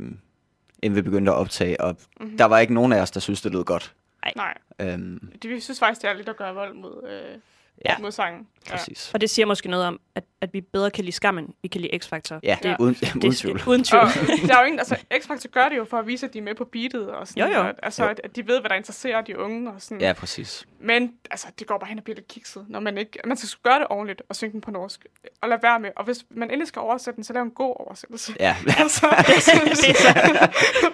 inden vi begyndte at optage, og Mhm. der var ikke nogen af os, der synes det lød godt. Nej, Øhm, det, vi synes faktisk, det er lidt at gøre vold mod, øh, Ja. mod sangen. Præcis. Og det siger måske noget om, at, at vi bedre kan lide skammen, vi kan lide X-Factor. Ja, Ja. det, uden, uden det, tvivl. Uden tvivl. Og der er jo ingen, altså X-Factor gør det jo for at vise, at de er med på beatet. Og sådan, Jo, jo. Og, altså, Jo. at, at de ved, hvad der interesserer de unge. Og sådan. Ja, præcis. Men altså, det går bare hen og bliver lidt kikset, når man ikke... Man skal gøre det ordentligt og synge den på norsk. Og lade være med. Og hvis man endelig skal oversætte den, så lav en god oversættelse. Ja. Altså, det er så,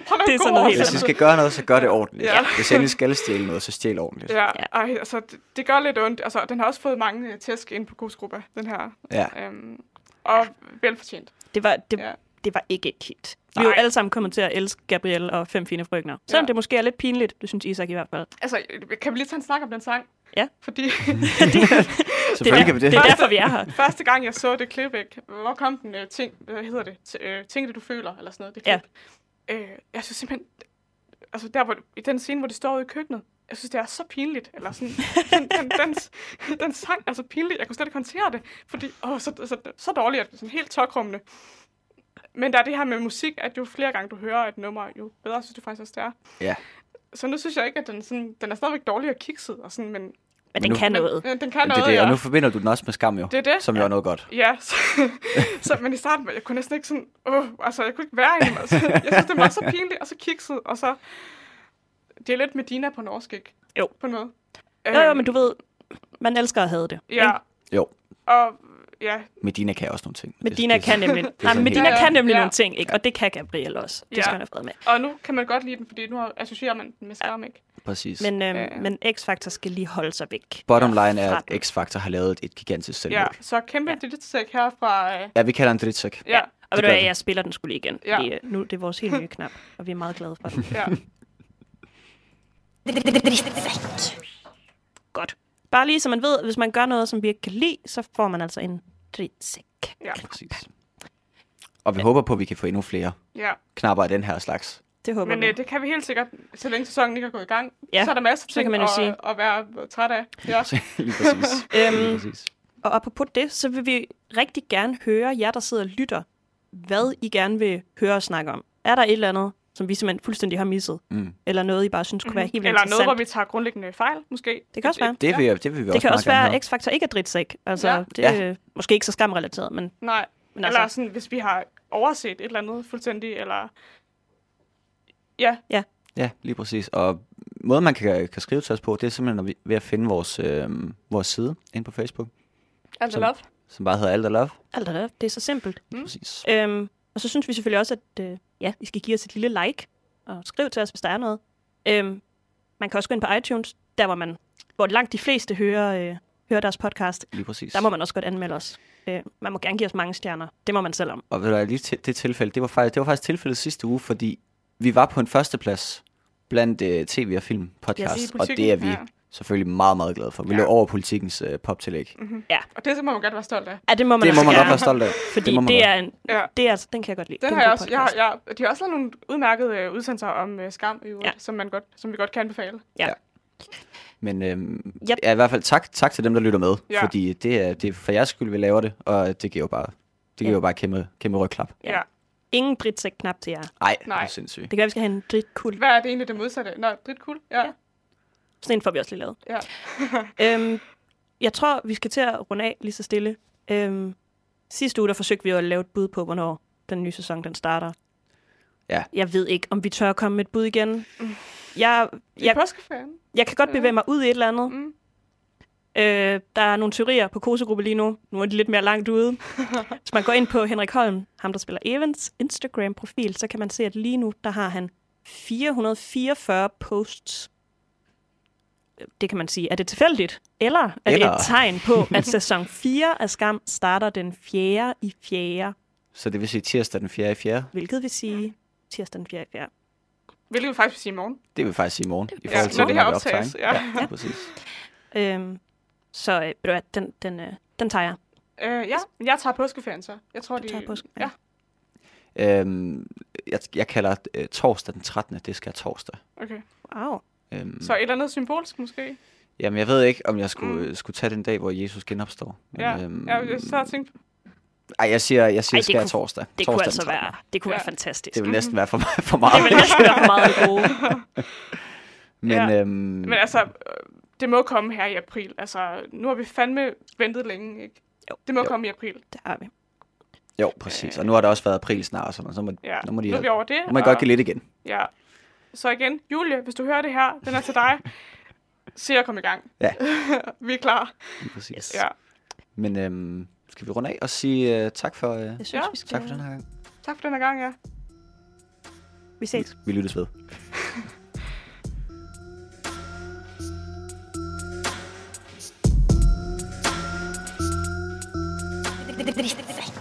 prøv at det er en sådan god noget helt Hvis oversættelse. skal gøre noget, så gør det ordentligt. Ja. Hvis endelig skal stjæle noget, så stjæl ordentligt. Ja, Ja. ej, altså, det, det gør lidt ondt. Altså, den har også fået mange øh, tæsk ind på Kosgruppa, den her. Ja. Øhm, og velfortjent. det, var, det, Ja. det var ikke et hit. Vi er jo alle sammen kommet til at elske Gabrielle og Fem Fine Frygner. Selvom Ja. det måske er lidt pinligt, det synes Isak i hvert fald. Altså, kan vi lige tage en snak om den sang? Ja. Fordi Selvfølgelig kan vi det. Det er derfor, vi er her. første gang, jeg så det klip, ikke? hvor kom den uh, ting, hvad hedder det? T- uh, ting, det du føler, eller sådan noget, det klip. Ja. Uh, jeg synes simpelthen, altså der, hvor, i den scene, hvor de står ude i køkkenet, jeg synes, det er så pinligt. Eller sådan, den, den, den, den sang er så pinlig, jeg kunne slet ikke håndtere det. Fordi, åh, så, så, så dårligt, at det er sådan helt tokrummende. Men der er det her med musik, at jo flere gange du hører et nummer, jo bedre synes du faktisk også, det er. Ja. Så nu synes jeg ikke, at den, sådan, den er stadigvæk dårlig og kikset, og sådan, men, Men den nu- kan noget. men den kan Men det er noget, det, og ja. nu forbinder du den også med skam jo, Det er det. som jo er noget godt. Ja, så, så, men i starten, jeg kunne næsten ikke sådan, åh, altså, jeg kunne ikke være i dem, altså. Jeg synes, det var så pinligt og så kikset, og så, det er lidt Medina på norsk, ikke? Jo. På en måde. Jo, jo, men du ved, man elsker at have det. Ja, ikke? Jo, og ja, Medina kan også nogle ting. Medina Det- det- kan nemlig, er nej, Medina kan nemlig Ja. nogle ting, ikke? og det kan Gabrielle også. Det Ja. skal han have fred med. og nu kan man godt lide den, fordi nu associerer man den med skam, ikke? Præcis. Men, øhm, Ja. men X-Factor skal lige holde sig væk. Bottom line er, at. X-Factor har lavet et gigantisk Ja, selvmål. så kæmpe ja. det sæk her fra, øh, Ja, vi kalder en dritsæk. ja, Og ved du hvad, jeg spiller den skulle lige igen. Ja. Fordi, øh, nu det er vores helt nye knap, og vi er meget glade for den. ja. Godt. Bare lige så man ved, hvis man gør noget, som vi ikke kan lide, så får man altså en dritsæk. ja, Præcis. Og vi håber på, at vi kan få endnu flere ja. knapper af den her slags. Det håber Men vi. øh, det kan vi helt sikkert, så længe sæsonen ikke er gået i gang. Ja, så er der masser af så kan ting man jo at, sige. at være træt af. Ja. Lige præcis. Øhm, Lige præcis. Og apropos det, så vil vi rigtig gerne høre jer, der sidder og lytter, hvad I gerne vil høre og snakke om. Er der et eller andet, som vi simpelthen fuldstændig har misset? Mm. Eller noget, I bare synes kunne være helt vildt Eller noget, interessant? hvor vi tager grundlæggende fejl, måske. Det kan også være. Det vil, jeg, det vil vi Det også kan også være, at X-Factor ikke er dritsæk. Altså, Ja. det Ja. er måske ikke så skamrelateret, men, Nej, men eller altså, sådan, hvis vi har overset et eller andet fuldstændig, eller... Ja, Ja, lige præcis. Og måden, man kan, kan skrive til os på, det er simpelthen når vi, ved at finde vores, øh, vores side inde på Facebook, alt Så- love. som bare hedder Alt er Love. alt er det. Det er så simpelt. Mm. Præcis. Øhm, og så synes vi selvfølgelig også, at øh, ja, I skal give os et lille like, og skriv til os, hvis der er noget. Øhm, man kan også gå ind på iTunes, der hvor man, hvor langt de fleste hører, øh, hører deres podcast. Lige præcis. Der må man også godt anmelde os. Øh, man må gerne give os mange stjerner. Det må man selv om. Og ved du, lige til, det tilfælde, det var, faktisk, det var faktisk tilfældet sidste uge, fordi vi var på en førsteplads blandt uh, tv- og film podcast, og det er vi ja. Selvfølgelig meget, meget glade for. Vi Ja. lå over politikens uh, poptillæg. Mm-hmm. Ja. Og det må man godt være stolt af. Ja, det må man, Det må altså man godt være stolt af. Fordi det må det er, en, Ja. det er altså, den kan jeg godt lide. Den det har jeg også, jeg, jeg, de har også lavet nogle udmærkede øh, udsendelser om øh, skam, i øvrigt, Ja. som, man godt, som vi godt kan anbefale. Men øhm, Yep. ja, i hvert fald tak, tak til dem, der lytter med, Ja. fordi det er, det er for jeres skyld, vi laver det, og det giver jo bare, det giver Ja. jo bare kæmpe, kæmpe rygklap. Ja. Ja. Ingen dritsæk knap til jer. Ej, Nej. det er sindssygt. Det kan være, vi skal have en dritkul. Hvad er det egentlig det modsatte? Nå, cool. Ja. Ja. Sådan en får vi også lige lavet. Ja. øhm, jeg tror, vi skal til at runde af lige så stille. Øhm, sidste uge, der forsøgte vi jo at lave et bud på, hvornår den nye sæson den starter. Ja. Jeg ved ikke, om vi tør komme med et bud igen. Jeg, I jeg, påskeferien. jeg kan godt bevæge mig ud i et eller andet. Mm. Øh, der er nogle teorier på Kosegruppe lige nu. Nu er de lidt mere langt ude. Hvis man går ind på Henrik Holm, ham der spiller Evans, Instagram-profil, så kan man se, at lige nu, der har han 444 posts. Det kan man sige. Er det tilfældigt? Eller er Eller- det et tegn på, at sæson 4 af Skam starter den 4. i 4. Så det vil sige tirsdag den 4. i 4. Hvilket vil sige tirsdag den 4. i 4. Hvilket vi faktisk vil sige i morgen. Det vil faktisk sige i morgen. I Ja, forhold til, når det her optages. ikke? Ja. ja, præcis. Øhm, så øh, du den, den, øh, den tager jeg. Øh, ja, men jeg tager påskeferien så. Jeg tror, de... tager påske- Ja. Øhm, jeg, jeg kalder øh, torsdag den 13. Det skal være torsdag. Okay. Wow. Øhm, Så et eller andet symbolsk måske? Jamen, jeg ved ikke, om jeg skulle, Mm. skulle tage den dag, hvor Jesus genopstår. Men, Ja. øhm, ja, jeg så har jeg tænkt... ej, jeg siger, jeg siger Ej, det skal være kunne- torsdag. Det torsdag kunne altså 13.. være, det kunne Ja. være fantastisk. Det vil næsten være for, for det meget. vil næsten være for meget af det gode. Men, Ja. øhm, Men altså, øh, det må komme her i april. Altså, nu har vi fandme ventet længe, ikke? Jo. Det må Jo. komme i april. Det har vi. Jo, præcis. Og nu har der også været april snart, noget. Så må, Ja, nu må de nu er vi over det. nu må og- godt give lidt igen. Ja. Så igen, Julie, hvis du hører det her, den er til dig. Se at komme i gang. Ja. vi er klar. Præcis. Yes. Ja. Men øhm, skal vi runde af og sige uh, tak for, uh, Jeg synes, Ja. vi skal... tak for den her gang. Tak for den her gang, ja. Vi ses. Vi lyttes ved. Drittsekk.